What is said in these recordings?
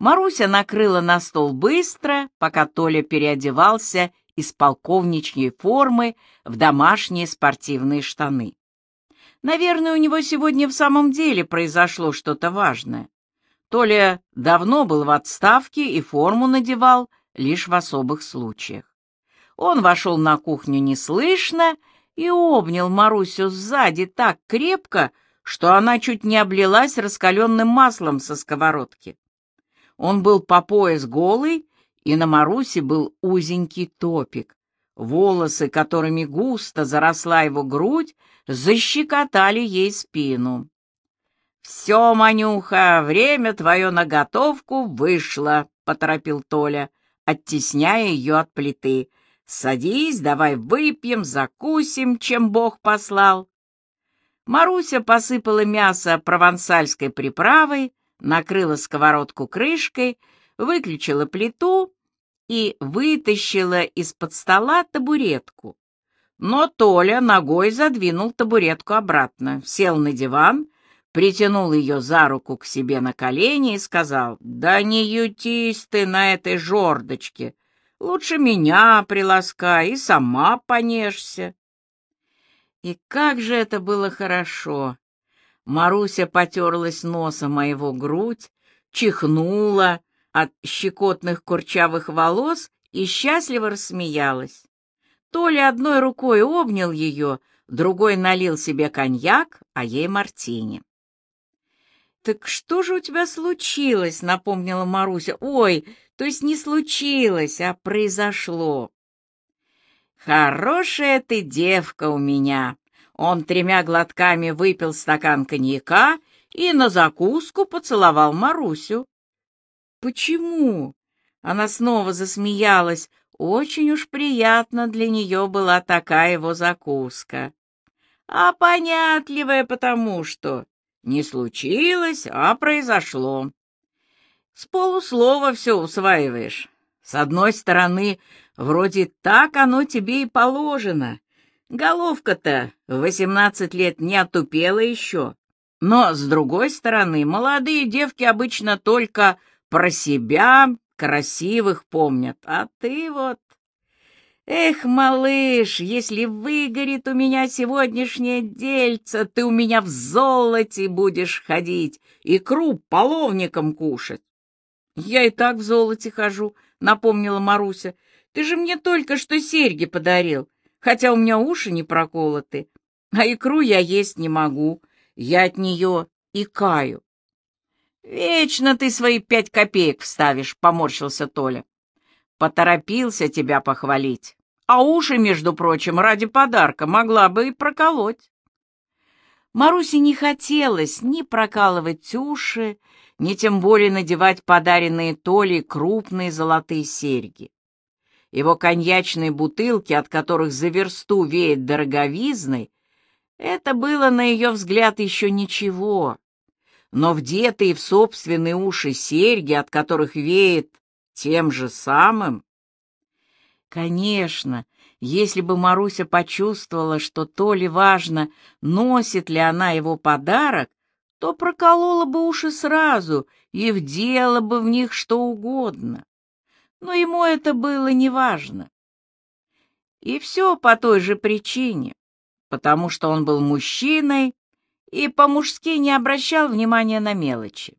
Маруся накрыла на стол быстро, пока Толя переодевался из полковничьей формы в домашние спортивные штаны. Наверное, у него сегодня в самом деле произошло что-то важное. Толя давно был в отставке и форму надевал лишь в особых случаях. Он вошел на кухню неслышно и обнял Марусю сзади так крепко, что она чуть не облилась раскаленным маслом со сковородки. Он был по пояс голый, и на Марусе был узенький топик. Волосы, которыми густо заросла его грудь, защекотали ей спину. «Все, Манюха, время твое на готовку вышло», — поторопил Толя, оттесняя ее от плиты. «Садись, давай выпьем, закусим, чем Бог послал». Маруся посыпала мясо провансальской приправой, накрыла сковородку крышкой, выключила плиту и вытащила из-под стола табуретку. Но Толя ногой задвинул табуретку обратно, сел на диван, притянул ее за руку к себе на колени и сказал, «Да не ютись ты на этой жердочке, лучше меня приласкай и сама понежься». И как же это было хорошо! Маруся потерлась носом моего грудь, чихнула от щекотных курчавых волос и счастливо рассмеялась. Толя одной рукой обнял ее, другой налил себе коньяк, а ей мартини. «Так что же у тебя случилось?» — напомнила Маруся. «Ой, то есть не случилось, а произошло». «Хорошая ты девка у меня!» Он тремя глотками выпил стакан коньяка и на закуску поцеловал Марусю. «Почему?» Она снова засмеялась. Очень уж приятно для нее была такая его закуска. А понятливая потому что не случилось, а произошло. С полуслова все усваиваешь. С одной стороны, вроде так оно тебе и положено, Головка-то восемнадцать лет не отупела еще. Но, с другой стороны, молодые девки обычно только про себя красивых помнят, а ты вот... Эх, малыш, если выгорит у меня сегодняшнее дельце, ты у меня в золоте будешь ходить, икру половником кушать. Я и так в золоте хожу, напомнила Маруся. Ты же мне только что серьги подарил хотя у меня уши не проколоты, а икру я есть не могу, я от нее икаю. «Вечно ты свои пять копеек вставишь», — поморщился Толя. «Поторопился тебя похвалить, а уши, между прочим, ради подарка могла бы и проколоть». Марусе не хотелось ни прокалывать уши, ни тем более надевать подаренные Толе крупные золотые серьги. Его коньячные бутылки, от которых за версту веет дороговизной, это было, на ее взгляд, еще ничего. Но вдетые в собственные уши серьги, от которых веет тем же самым... Конечно, если бы Маруся почувствовала, что то ли важно, носит ли она его подарок, то проколола бы уши сразу и вдела бы в них что угодно но ему это было неважно. И все по той же причине, потому что он был мужчиной и по-мужски не обращал внимания на мелочи.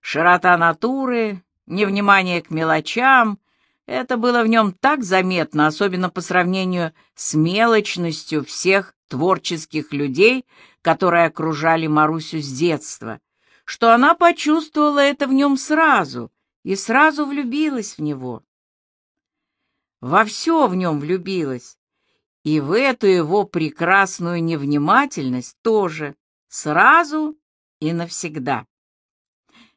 Широта натуры, невнимание к мелочам — это было в нем так заметно, особенно по сравнению с мелочностью всех творческих людей, которые окружали Марусю с детства, что она почувствовала это в нем сразу и сразу влюбилась в него. Во все в нем влюбилась, и в эту его прекрасную невнимательность тоже, сразу и навсегда.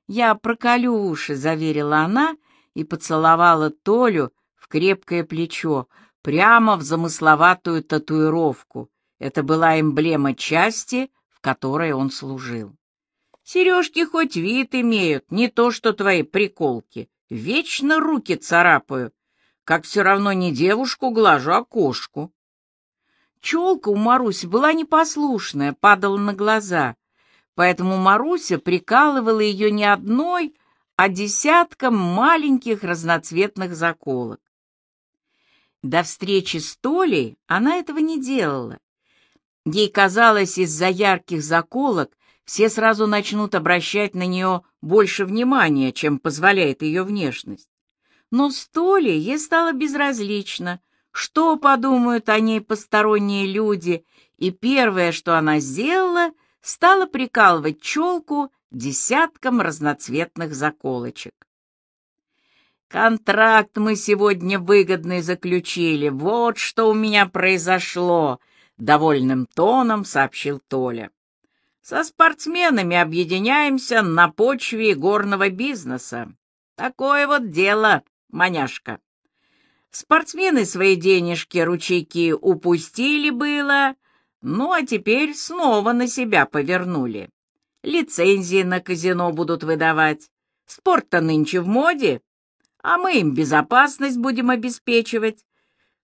«Я проколю уши», — заверила она и поцеловала Толю в крепкое плечо, прямо в замысловатую татуировку. Это была эмблема части, в которой он служил. Сережки хоть вид имеют, не то что твои приколки. Вечно руки царапаю, как все равно не девушку глажу, а кошку. Челка у Маруси была непослушная, падала на глаза, поэтому Маруся прикалывала ее не одной, а десятком маленьких разноцветных заколок. До встречи с Толей она этого не делала. Ей казалось, из-за ярких заколок все сразу начнут обращать на нее больше внимания, чем позволяет ее внешность. Но с Толей ей стало безразлично, что подумают о ней посторонние люди, и первое, что она сделала, стала прикалывать челку десятком разноцветных заколочек. «Контракт мы сегодня выгодный заключили, вот что у меня произошло», — довольным тоном сообщил Толя. «Со спортсменами объединяемся на почве горного бизнеса. Такое вот дело, маняшка. Спортсмены свои денежки, ручейки упустили было, ну а теперь снова на себя повернули. Лицензии на казино будут выдавать. Спорт-то нынче в моде, а мы им безопасность будем обеспечивать.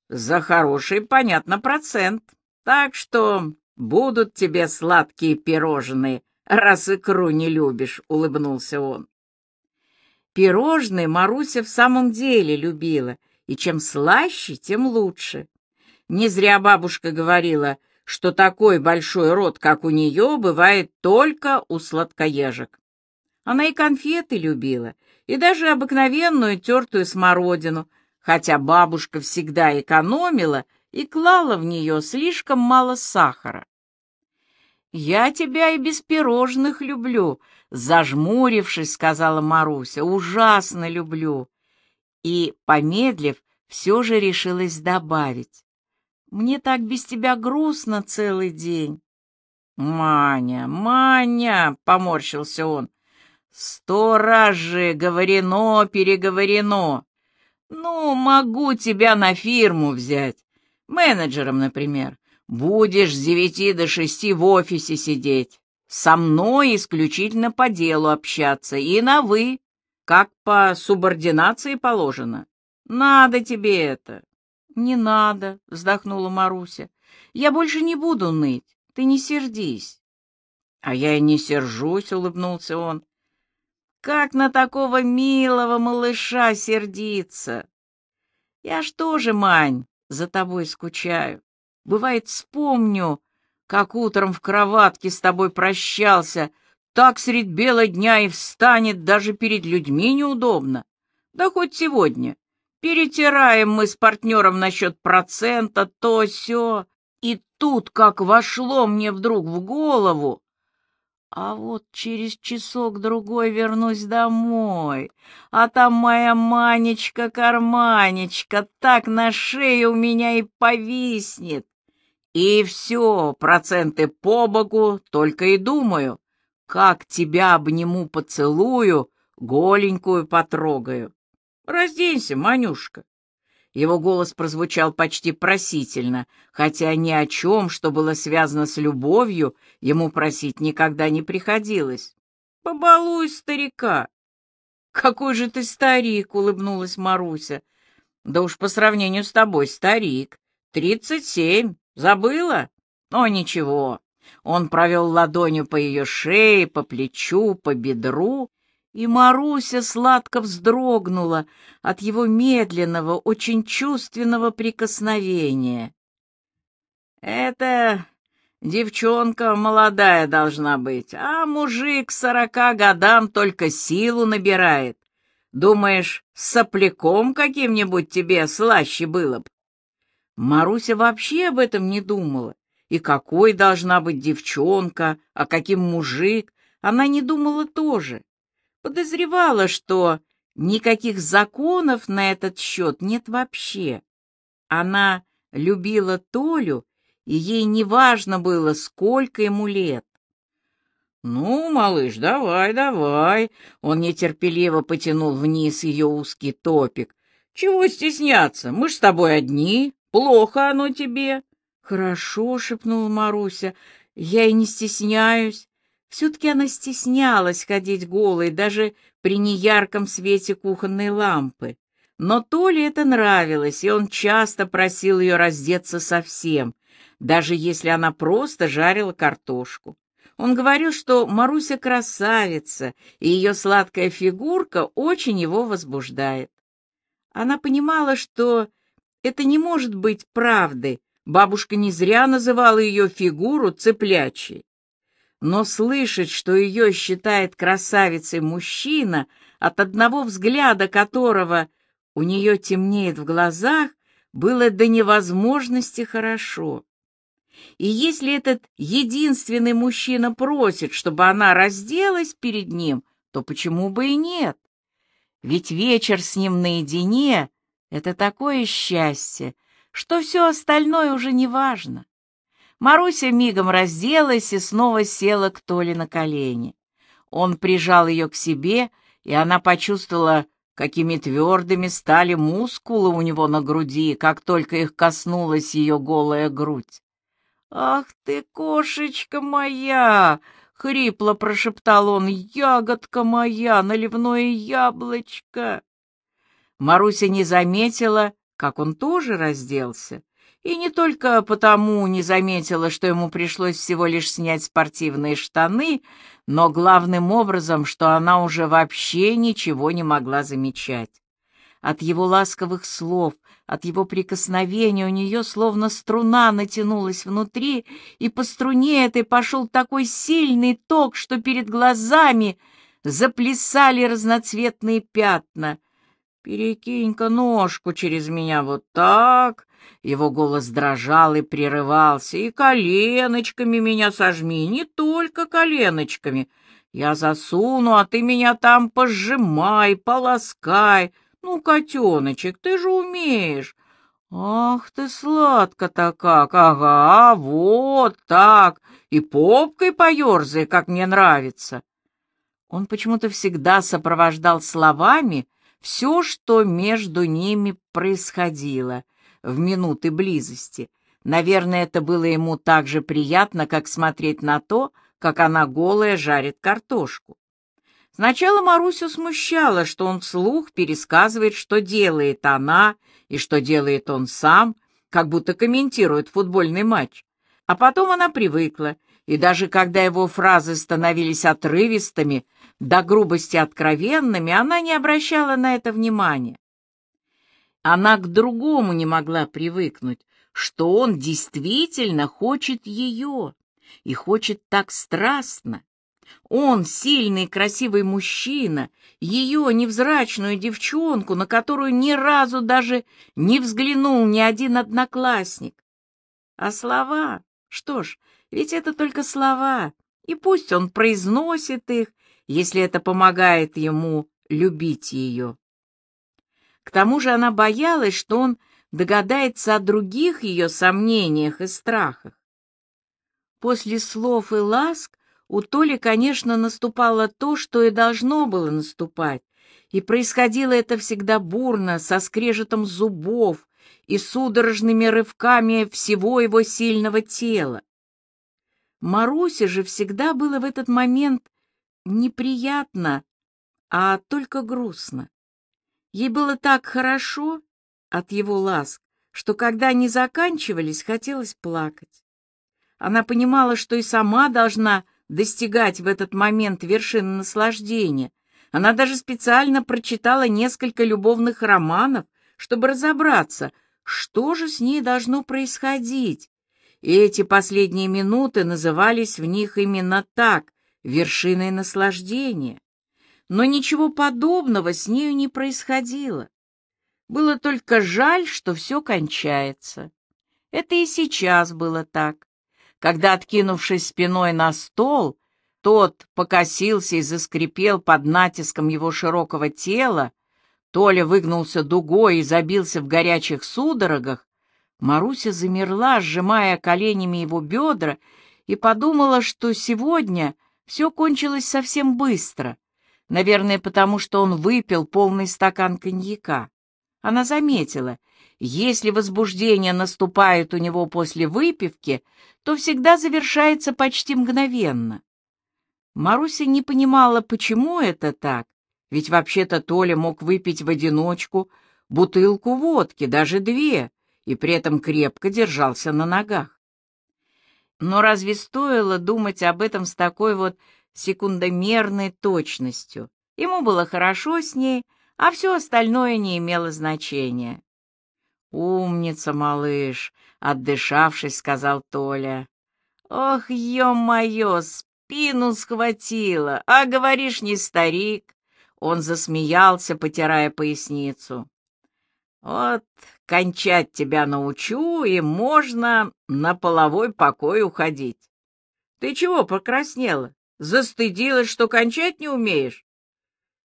За хороший, понятно, процент. Так что будут тебе сладкие пирожные, раз икру не любишь, — улыбнулся он. Пирожные Маруся в самом деле любила, и чем слаще, тем лучше. Не зря бабушка говорила, что такой большой рот, как у нее, бывает только у сладкоежек. Она и конфеты любила, и даже обыкновенную тертую смородину, хотя бабушка всегда экономила и клала в нее слишком мало сахара. «Я тебя и без пирожных люблю», — зажмурившись, сказала Маруся, — «ужасно люблю». И, помедлив, все же решилась добавить. «Мне так без тебя грустно целый день». «Маня, Маня!» — поморщился он. Сто раз же говорено, переговорено. Ну, могу тебя на фирму взять. Менеджером, например. Будешь с девяти до шести в офисе сидеть. Со мной исключительно по делу общаться. И на «вы», как по субординации положено. Надо тебе это. Не надо, вздохнула Маруся. Я больше не буду ныть. Ты не сердись. А я и не сержусь, улыбнулся он. Как на такого милого малыша сердиться? Я что же, Мань, за тобой скучаю. Бывает, вспомню, как утром в кроватке с тобой прощался, так средь бела дня и встанет, даже перед людьми неудобно. Да хоть сегодня. Перетираем мы с партнером насчет процента, то все. И тут, как вошло мне вдруг в голову, а вот через часок-другой вернусь домой, а там моя Манечка-карманечка так на шее у меня и повиснет. И все, проценты по боку, только и думаю, как тебя обниму, поцелую, голенькую потрогаю. Разденься, Манюшка. Его голос прозвучал почти просительно, хотя ни о чем, что было связано с любовью, ему просить никогда не приходилось. «Побалуй старика!» «Какой же ты старик!» — улыбнулась Маруся. «Да уж по сравнению с тобой старик. Тридцать семь. Забыла? О, ничего». Он провел ладонью по ее шее, по плечу, по бедру, и Маруся сладко вздрогнула от его медленного, очень чувственного прикосновения. «Это девчонка молодая должна быть, а мужик сорока годам только силу набирает. Думаешь, с сопляком каким-нибудь тебе слаще было б?» Маруся вообще об этом не думала. И какой должна быть девчонка, а каким мужик, она не думала тоже подозревала, что никаких законов на этот счет нет вообще. Она любила Толю, и ей не важно было, сколько ему лет. «Ну, малыш, давай, давай!» Он нетерпеливо потянул вниз ее узкий топик. «Чего стесняться? Мы ж с тобой одни. Плохо оно тебе». «Хорошо», — шепнула Маруся. «Я и не стесняюсь. Все-таки она стеснялась ходить голой, даже при неярком свете кухонной лампы. Но Толе это нравилось, и он часто просил ее раздеться совсем, даже если она просто жарила картошку. Он говорил, что Маруся красавица, и ее сладкая фигурка очень его возбуждает. Она понимала, что это не может быть правдой, бабушка не зря называла ее фигуру цыплячей. Но слышать, что ее считает красавицей мужчина, от одного взгляда которого у нее темнеет в глазах, было до невозможности хорошо. И если этот единственный мужчина просит, чтобы она разделась перед ним, то почему бы и нет? Ведь вечер с ним наедине — это такое счастье, что все остальное уже не важно. Маруся мигом разделась и снова села к Толе на колени. Он прижал ее к себе, и она почувствовала, какими твердыми стали мускулы у него на груди, как только их коснулась ее голая грудь. «Ах ты, кошечка моя!» — хрипло прошептал он. «Ягодка моя, наливное яблочко!» Маруся не заметила, как он тоже разделся, и не только потому не заметила, что ему пришлось всего лишь снять спортивные штаны, но главным образом, что она уже вообще ничего не могла замечать. От его ласковых слов, от его прикосновения у нее словно струна натянулась внутри, и по струне этой пошел такой сильный ток, что перед глазами заплясали разноцветные пятна. «Перекинь-ка ножку через меня вот так!» Его голос дрожал и прерывался. «И коленочками меня сожми, не только коленочками. Я засуну, а ты меня там пожимай, полоскай. «Ну, котеночек, ты же умеешь!» «Ах ты, сладко-то как! Ага, вот так! И попкой поерзай, как мне нравится!» Он почему-то всегда сопровождал словами все, что между ними происходило в минуты близости. Наверное, это было ему так же приятно, как смотреть на то, как она голая жарит картошку. Сначала Марусю смущало, что он вслух пересказывает, что делает она и что делает он сам, как будто комментирует футбольный матч. А потом она привыкла, и даже когда его фразы становились отрывистыми, до грубости откровенными, она не обращала на это внимания. Она к другому не могла привыкнуть, что он действительно хочет ее и хочет так страстно, он, сильный, красивый мужчина, ее невзрачную девчонку, на которую ни разу даже не взглянул ни один одноклассник. А слова? Что ж, ведь это только слова, и пусть он произносит их, если это помогает ему любить ее. К тому же она боялась, что он догадается о других ее сомнениях и страхах. После слов и ласк у Толи, конечно, наступало то, что и должно было наступать, и происходило это всегда бурно, со скрежетом зубов и судорожными рывками всего его сильного тела. Марусе же всегда было в этот момент неприятно, а только грустно. Ей было так хорошо от его ласк, что когда они заканчивались, хотелось плакать. Она понимала, что и сама должна достигать в этот момент вершины наслаждения. Она даже специально прочитала несколько любовных романов, чтобы разобраться, что же с ней должно происходить. И эти последние минуты назывались в них именно так, вершиной наслаждения. Но ничего подобного с нею не происходило. Было только жаль, что все кончается. Это и сейчас было так. Когда, откинувшись спиной на стол, тот покосился и заскрипел под натиском его широкого тела, Толя выгнулся дугой и забился в горячих судорогах, Маруся замерла, сжимая коленями его бедра, и подумала, что сегодня все кончилось совсем быстро, наверное, потому что он выпил полный стакан коньяка. Она заметила, если возбуждение наступает у него после выпивки, то всегда завершается почти мгновенно. Маруся не понимала, почему это так, ведь вообще-то Толя мог выпить в одиночку бутылку водки, даже две, и при этом крепко держался на ногах. Но разве стоило думать об этом с такой вот секундомерной точностью? Ему было хорошо с ней, а все остальное не имело значения. «Умница, малыш!» — отдышавшись, сказал Толя. «Ох, ё-моё, спину схватило! А говоришь, не старик!» Он засмеялся, потирая поясницу. «Вот кончать тебя научу, и можно на половой покой уходить. Ты чего покраснела? Застыдилась, что кончать не умеешь?»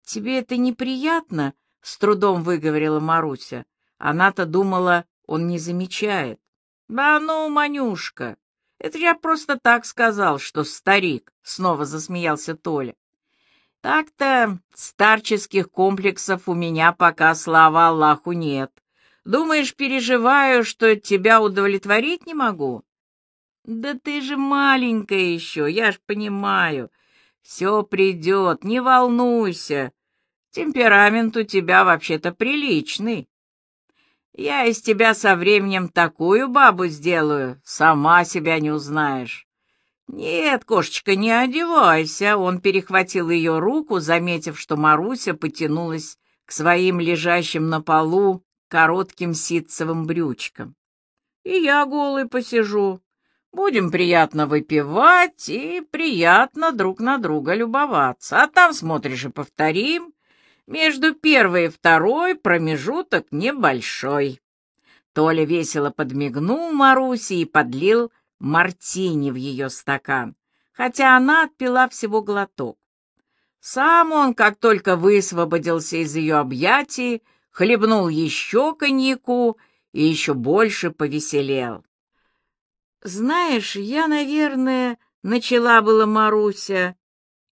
«Тебе это неприятно?» — с трудом выговорила Маруся. Она-то думала, он не замечает. «Да ну, Манюшка, это я просто так сказал, что старик», — снова засмеялся Толя. «Так-то старческих комплексов у меня пока, слава Аллаху, нет. Думаешь, переживаю, что тебя удовлетворить не могу?» «Да ты же маленькая еще, я ж понимаю. Все придет, не волнуйся. Темперамент у тебя вообще-то приличный. Я из тебя со временем такую бабу сделаю, сама себя не узнаешь. Нет, кошечка, не одевайся. Он перехватил ее руку, заметив, что Маруся потянулась к своим лежащим на полу коротким ситцевым брючкам. И я голый посижу. Будем приятно выпивать и приятно друг на друга любоваться. А там, смотришь, и повторим. Между первой и второй промежуток небольшой. Толя весело подмигнул Марусе и подлил мартини в ее стакан, хотя она отпила всего глоток. Сам он, как только высвободился из ее объятий, хлебнул еще коньяку и еще больше повеселел. «Знаешь, я, наверное, начала была Маруся,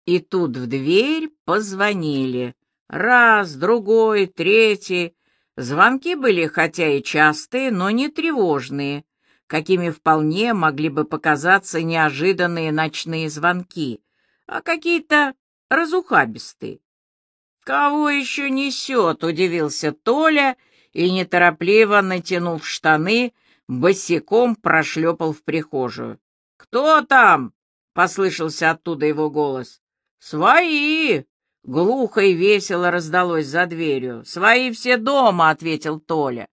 и тут в дверь позвонили. Раз, другой, третий. Звонки были хотя и частые, но не тревожные, какими вполне могли бы показаться неожиданные ночные звонки, а какие-то разухабистые. «Кого еще несет?» — удивился Толя и, неторопливо натянув штаны, босиком прошлепал в прихожую. «Кто там?» — послышался оттуда его голос. «Свои!» Глухо и весело раздалось за дверью. «Свои все дома», — ответил Толя.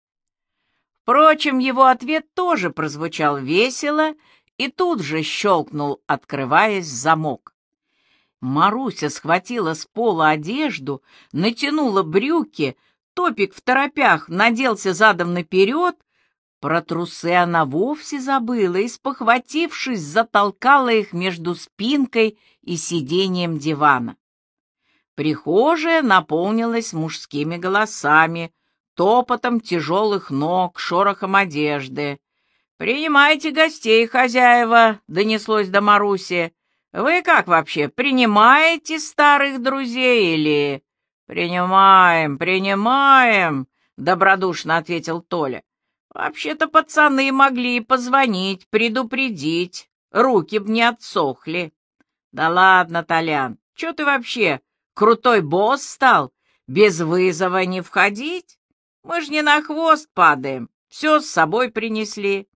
Впрочем, его ответ тоже прозвучал весело и тут же щелкнул, открываясь замок. Маруся схватила с пола одежду, натянула брюки, топик в торопях наделся задом наперед. Про трусы она вовсе забыла и, спохватившись, затолкала их между спинкой и сиденьем дивана. Прихожая наполнилась мужскими голосами, топотом тяжелых ног, шорохом одежды. «Принимайте гостей, хозяева!» — донеслось до Маруси. «Вы как вообще, принимаете старых друзей или...» «Принимаем, принимаем!» — добродушно ответил Толя. «Вообще-то пацаны могли и позвонить, предупредить. Руки б не отсохли». «Да ладно, Толян, что ты вообще Крутой босс стал? Без вызова не входить? Мы ж не на хвост падаем, все с собой принесли.